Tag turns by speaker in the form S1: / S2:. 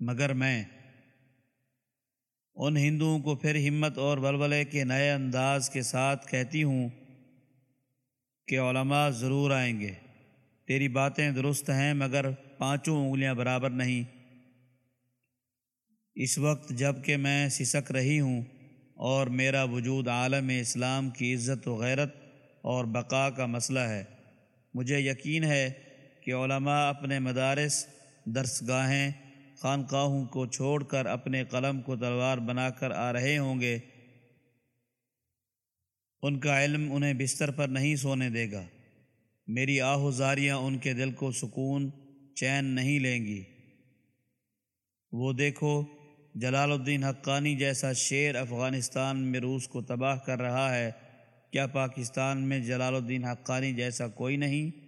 S1: مگر میں ان ہندوؤں کو پھر ہمت اور ولولے کے نئے انداز کے ساتھ کہتی ہوں کہ علماء ضرور آئیں گے۔ تیری باتیں درست ہیں، مگر پانچوں انگلیاں برابر نہیں۔ اس وقت جبکہ میں سسک رہی ہوں اور میرا وجود عالم اسلام کی عزت و غیرت اور بقا کا مسئلہ ہے، مجھے یقین ہے کہ علماء اپنے مدارس درس گاہیں خانقاہوں کو چھوڑ کر اپنے قلم کو تلوار بنا کر آ رہے ہوں گے، ان کا علم انہیں بستر پر نہیں سونے دے گا۔ میری آہوزاریاں ان کے دل کو سکون، چین نہیں لیں گی۔ وہ دیکھو، جلال الدین حقانی جیسا شیر افغانستان میں روس کو تباہ کر رہا ہے۔ کیا پاکستان میں جلال الدین حقانی جیسا کوئی نہیں؟